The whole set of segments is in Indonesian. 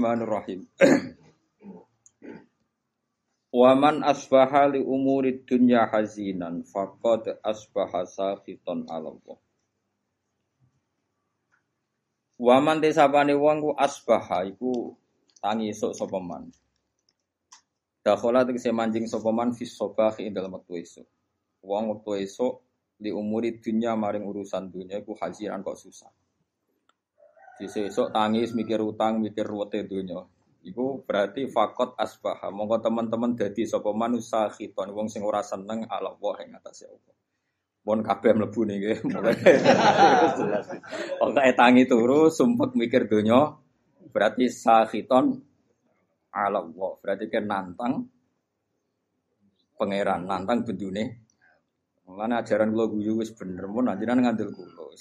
Bismillahirrahmanirrahim. Waman asbaha li umuri dunya hazinan faqad asbaha sakhiton ala Allah. Waman desapane wong ku asbaha iku tangi esuk sapa man. Dakhala tegese manjing sapa man fi sabah ing dalem wektu esuk. Wong wektu esuk li umuri dunya maring urusan dunya iku hazinan kok susah. Di esuk tangis mikir utang, mikir ruwete dunya. Iku berarti fakot asbaha. Monggo teman-teman dadi sapa manusa khiton wong sing ora seneng ala Allah ing atase Allah. Pun kabeh mlebu niki mulai jelas. Pokoke tangi turu sumpek mikir donya berarti sakhiton ala Allah. Berarti kan nantang pangeran, nantang bendune. Mulane ajaran kula guyu wis bener mun anjenan ngandel kula.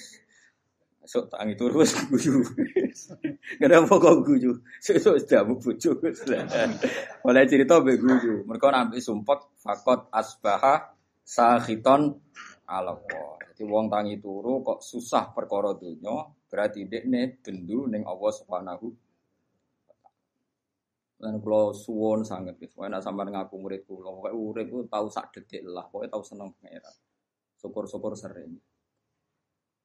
Sok tangi turu wis guyu. Kenapa kok guyu? Sesuk jamu bojo. Oleh cerita mbek guyu. Mergo nampi sumpek fakot asbaha sakhiton ala Allah. Jadi wong tangi turu kok susah perkara donya, berarti dekne bendu ning Allah Subhanahu Lan kula suwun sanget wis. Wae nek sampean ngaku murid kula, pokoke urip ku tau sak detik lah, pokoke tau seneng pangeran. Syukur-syukur sering.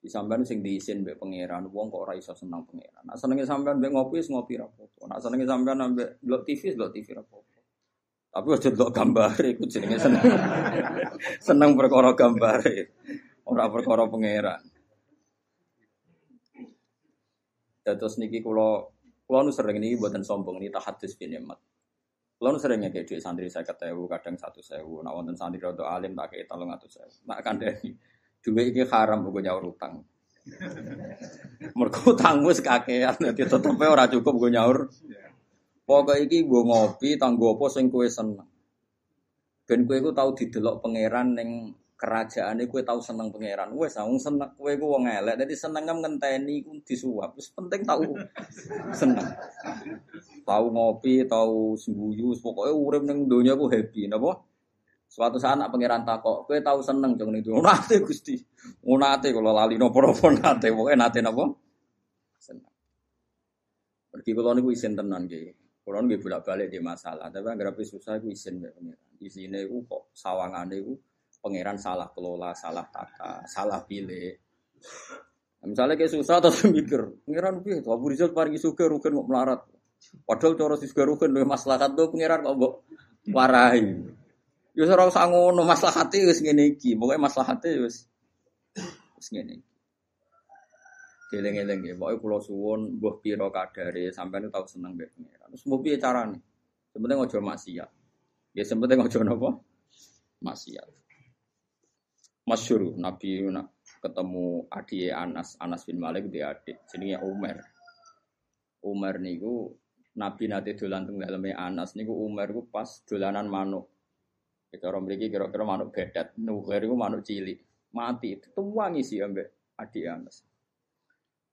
Di sampean sing diisin mbek pangeran, wong kok ora iso seneng pangeran. Nek senenge sampean mbek ngopi wis ngopi ra apa-apa. Nek senenge sampean mbek delok TV wis delok TV ra. Tapi aja delok gambar iku jenenge seneng. seneng perkara gambar. Ora perkara pangeran. Terus niki kula kula nu sering niki mboten sombong niki tahadus bin nikmat. Kula nu sering ngekek dhuwit santri 50.000 kadang 100.000. Nek wonten santri rada alim tak kei 300.000. Nek kandhani dhuwit iki haram kok nyaur utang. Mergo utangmu sekakean dadi tetepe ora cukup go nyaur. Pokoke iki nggo ngopi tanggo apa sing kowe seneng. Ben kowe iku tau didelok pangeran ning kerajaane kowe tau seneng pangeran. Wes wong seneng kowe iku wong elek. Seneng ngenteni iku disuap. Wis penting tau seneng. Tau ngopi, tau sembuyu, pokoke urip ning donya ku happy napa? Suatu saat anak pangeran takok, kowe tau seneng jeng ning donya. Nate Gusti. Nate kula lali napa-napa nate, pokoke nate napa? Seneng. Pergi kula niku isin tenan nggih. Kula nggih bolak-balik di masalah, tapi anggere susah iku isin mbek pangeran. Isine iku kok sawangane iku pangeran salah kelola, salah tata, salah pilih. Nah, misalnya kayak susah terus mikir, pangeran piye? Abu Rizal paringi suka rugen kok melarat. Padahal cara sing rugen maslahat tuh pangeran kok warai. Ya ora usah ngono, maslahate wis ngene iki. Pokoke maslahate wis wis ngene iki. Geleng-geleng ya, pokoknya pulau suwon, buah piro kadare, sampai nu tahu seneng mbek pangeran. Terus mau piye carane? Sebenarnya ngojo maksiat. Ya sebenarnya ngojo napa? Maksiat. Masyur Nabi nak ketemu adik Anas, Anas bin Malik dia adik, jenenge Umar. Umar niku Nabi nate dolan teng daleme Anas niku Umar niku pas dolanan manuk. Orang mriki kira-kira manuk bedat, nuher iku manuk cilik. Mati, tuwangi sih ambek adik Anas.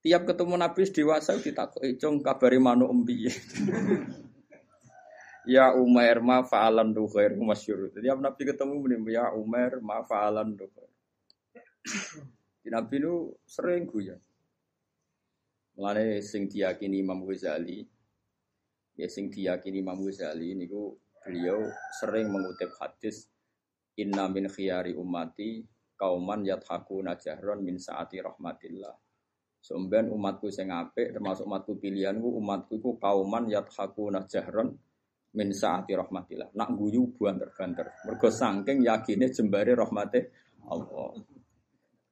Tiap ketemu Nabi dewasa ditakoki, "Cung kabari manuk empi?" Ya Umar ma fa'alan duhair masyhur. Jadi Nabi ketemu muni ya Umar ma fa'alan duhair. Nabi itu sering guyon. Mulane sing diyakini Imam Ghazali, ya sing diyakini Imam Ghazali niku beliau sering mengutip hadis Inna min khiyari ummati kauman yathaku najahron min saati rahmatillah. Somben umatku sing apik termasuk umatku pilihanku umatku iku kauman yathaku najahron min saati rahmatillah. Nak guyu banter-banter. Mergo saking yakine jembare rahmate Allah.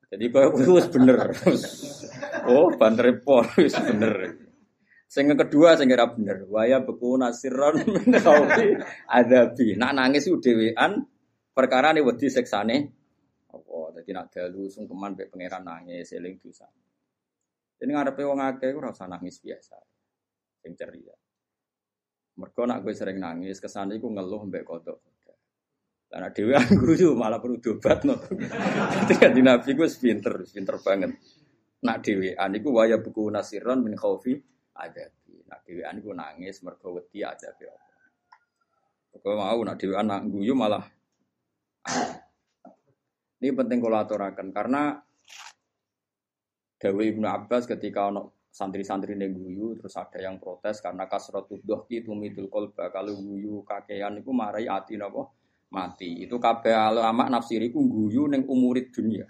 Jadi kau wis bener. oh, banter pol bener. Sing kedua sing ora bener. Waya beku nasiron min khaufi adabi. Nak nangis ku dhewean perkara ne wedi seksane apa. Dadi nak dalu sungkeman mek pangeran nangis eling dosa. Jadi ngarepe wong akeh ora usah nangis biasa. Sing ceria. Mergo nak gue sering nangis, ke sana iku ngeluh mbek kodok. Karena dewi guyu malah perlu dobat no. Di nabi gue pinter, pinter banget. Nak dewi aniku waya buku nasiron min khaufi ada. Nak dewi aniku nangis mergo wedi ada Kau mau nak dewi anak guyu malah. Ini penting kalau aturakan karena Dewi Ibnu Abbas ketika ono santri-santri guyu terus ada yang protes karena kasrotul dohki tumidul kolba kalau guyu kakean itu marai ati napa mati itu kabeh ulama nafsiri ku guyu ning umurit dunia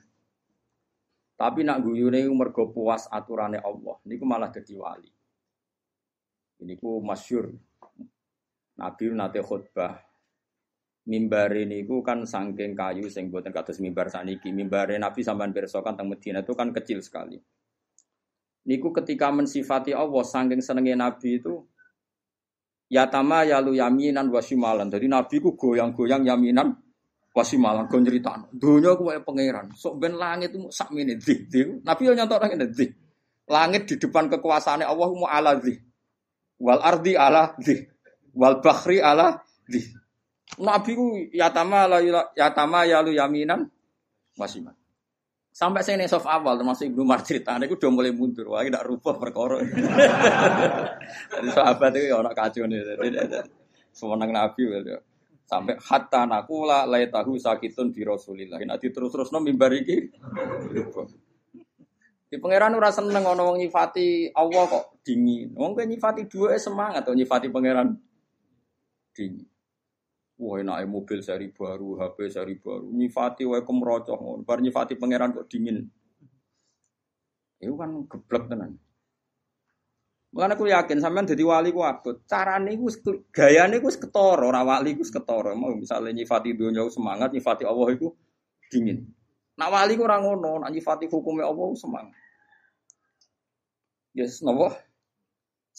tapi nak guyu ning mergo puas aturane Allah niku malah dadi wali ini ku masyur Nabi nate khutbah mimbar ini ku kan sangking kayu sing buatan kados mimbar saniki mimbar Nabi sampean pirsa kan teng Madinah itu kan kecil sekali niku ketika mensifati Allah saking senengnya Nabi itu Yatama yalu yaminan wasimalan. Jadi Nabi ku goyang-goyang yaminan wasimalan gon nyeritaan. Dunia ku kayak pangeran. Sok ben langit itu sak mini di, Nabi yo nyantok orang ini Langit di depan kekuasaannya Allah mu ala di. Wal ardi ala di. Wal bahri ala di. Nabi ku yatama yatama yalu yaminan wasimalan. Sampai saya soft awal termasuk Ibnu Umar cerita, itu udah mulai mundur. Wah, tidak rubah perkara. Jadi sahabat itu orang kacau nih. Semenang Nabi gitu. Sampai hatta nakula lay tahu sakitun di Rasulillah. Nanti terus-terus no mimbar iki. Di pangeran ora seneng ono wong nyifati Allah kok dingin. Wong nyifati dua semangat atau nyifati pangeran dingin. Wah enak mobil seri baru, HP seri baru. Nyifati wae kemrocoh ngono. Bar nyifati pangeran kok dingin. Itu kan geblek tenan. Mulane aku yakin sampean dadi wali ku abot. Carane iku gayane iku ketara, ora wali iku ketara. Mau misalnya nyifati dunya semangat, nyifati Allah iku dingin. Nak wali ku ora ngono, nak nyifati hukume Allah semangat. Yes, nopo?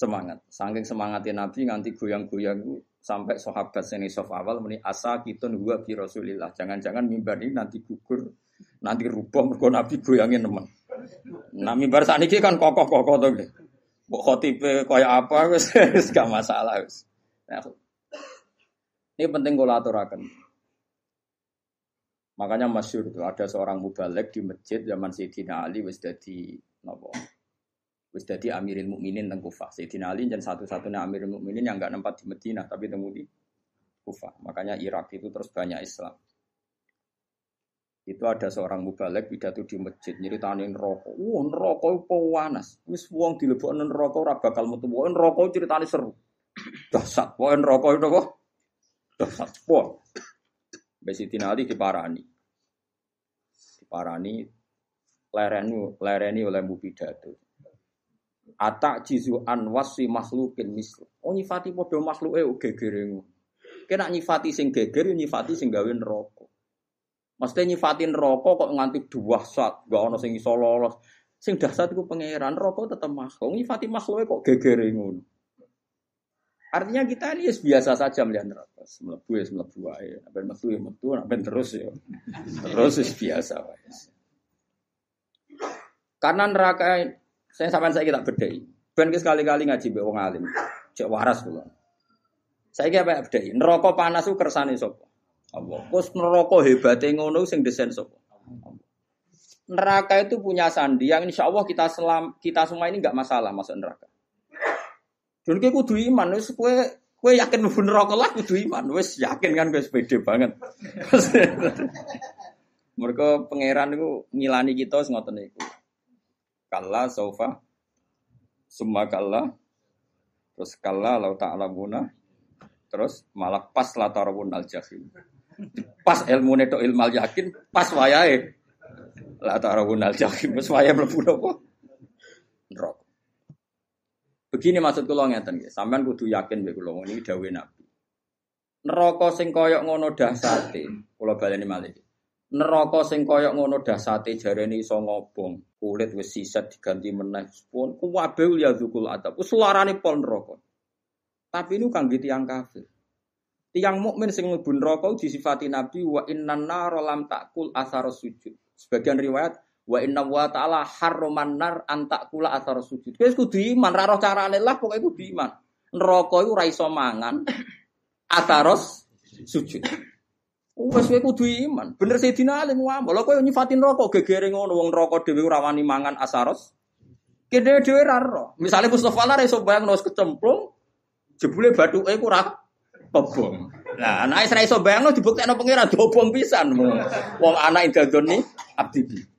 Semangat. Saking semangatnya Nabi nganti goyang-goyang sampai sahabat seni sof awal meni asa kitun gua bi rasulillah jangan-jangan mimbar ini nanti gugur nanti rubah mergo nabi goyangin teman nah mimbar saat ini kan kokoh kokoh tuh deh Buk khotibe kaya apa wis gak masalah wis. Nah, ini penting kalau aturakan. Makanya masyur itu ada seorang mubalek di masjid zaman Sayyidina Ali wis dadi napa? Wis dadi Amirul Mukminin teng Kufah. Sayyidina Ali dan satu-satunya Amirul Mukminin yang enggak nempat di Madinah tapi temu di Kufah. Makanya Irak itu terus banyak Islam. Itu ada seorang mubalek pidato di masjid nyeritani neraka. Wah, neraka itu panas. Wis wong dilebokno neraka ora bakal metu. Wah, neraka ceritane seru. Dahsyat. Wah, neraka itu kok dahsyat. Wah. Sayyidina Ali diparani. Diparani lereni lereni oleh bu pidato. Atak jizu an wasi makhlukin mislu. Oh nyifati podo makhluk eh gegere Kena nyifati sing geger, nyifati sing gawe neraka. Mesti nyifati neraka kok nganti dua saat, gak ono sing iso lolos. Sing dahsyat iku pangeran, neraka tetep makhluk. Nyifati makhluk kok gegere ngono. Artinya kita ini biasa saja melihat neraka. Melebu ya melebu aja. Sampai metu ya metu, sampai terus ya. Terus biasa. Karena neraka saya sampai saya kita bedai. Ben sekali-kali ngaji be wong alim. Cek waras kula. Saya kira apa bedai. Neraka panas ku kersane sapa? Allah. Kus neraka hebate ngono sing desain sapa? Neraka itu punya sandi yang insya Allah kita selam, kita semua ini nggak masalah masuk neraka. Dan kowe kudu iman, wis kowe kowe yakin mlebu neraka lah kudu iman, wis yakin kan kowe pede banget. Mereka pangeran itu ngilani kita ngoten niku kalla saufa summa kalla. Terus kalla lau ta'lamuna. Terus malah pas la tarawun al jahim pas ilmu neto ilmal yakin pas wayahe. La tarawun al jahim pas wayahe mlebu napa? Neraka. Begini maksud kula ngeten nggih. Sampean kudu yakin mek kula ini dawuh nabi. Neraka sing koyok ngono dahsate kula baleni malih neraka sing koyok ngono dasate jarene iso ngobong. Kulit wis siset diganti meneh. Pun kuwabe ya dzukul adab wis larane pol neraka. Tapi ini kangge tiyang kafir. Tiang mukmin sing mlebu neraka disifati nabi wa innan nar lam takul asar sujud. Sebagian riwayat wa inna wa ta'ala harroman nar an takula asar sujud. Wis kudu iman ra roh carane lah pokoke kudu iman. Neraka iku ora iso mangan asaros sujud Wes kowe kudu iman. Bener Sayyidina Ali ngomong, lha kowe nyifati neraka gegere ngono wong neraka dhewe ora wani mangan asaros. Kene dhewe ra ro. Misale Mustofa lah iso bayang nus kecemplung, jebule bathuke ku ora kebong. Nah, anak Israel iso bayang no dibuktekno pangeran dobong pisan. Wong anak dadoni abdi.